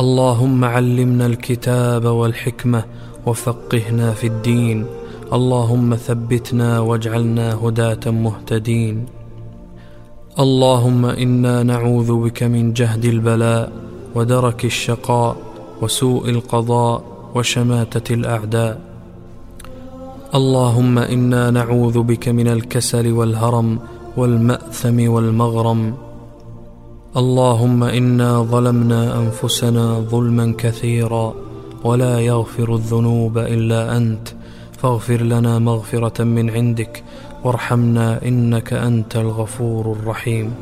اللهم علمنا الكتاب والحكمة وفقهنا في الدين. اللهم ثبتنا واجعلنا هداة مهتدين. اللهم إنا نعوذ بك من جهد البلاء ودرك الشقاء وسوء القضاء وشماتة الأعداء. اللهم إنا نعوذ بك من الكسل والهرم والمأثم والمغرم. اللهم إنا ظلمنا أنفسنا ظلما كثيرا ولا يغفر الذنوب إلا أنت. فاغفر لنا مغفرة من عندك وارحمنا إنك أنت الغفور الرحيم.